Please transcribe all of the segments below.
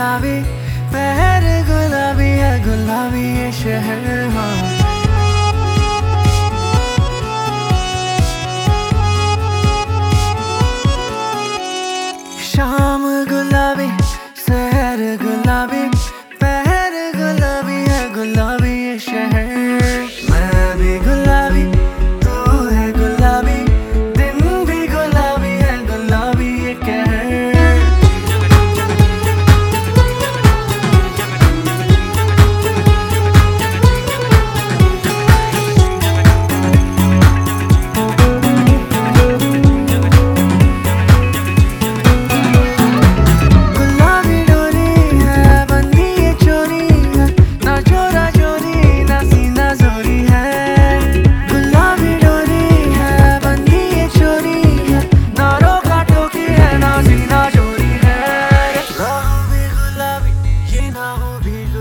गुलाबी पहर गुलाबी है गुलाबी।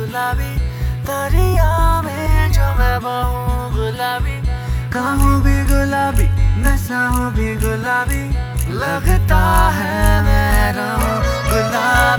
गुलाबी, दरिया में जो मैं बहू गुलाबी। कहूँ भी गुलाबी नशा हूँ भी गुलाबी। लगता है मैं रहूँ गुलाबी।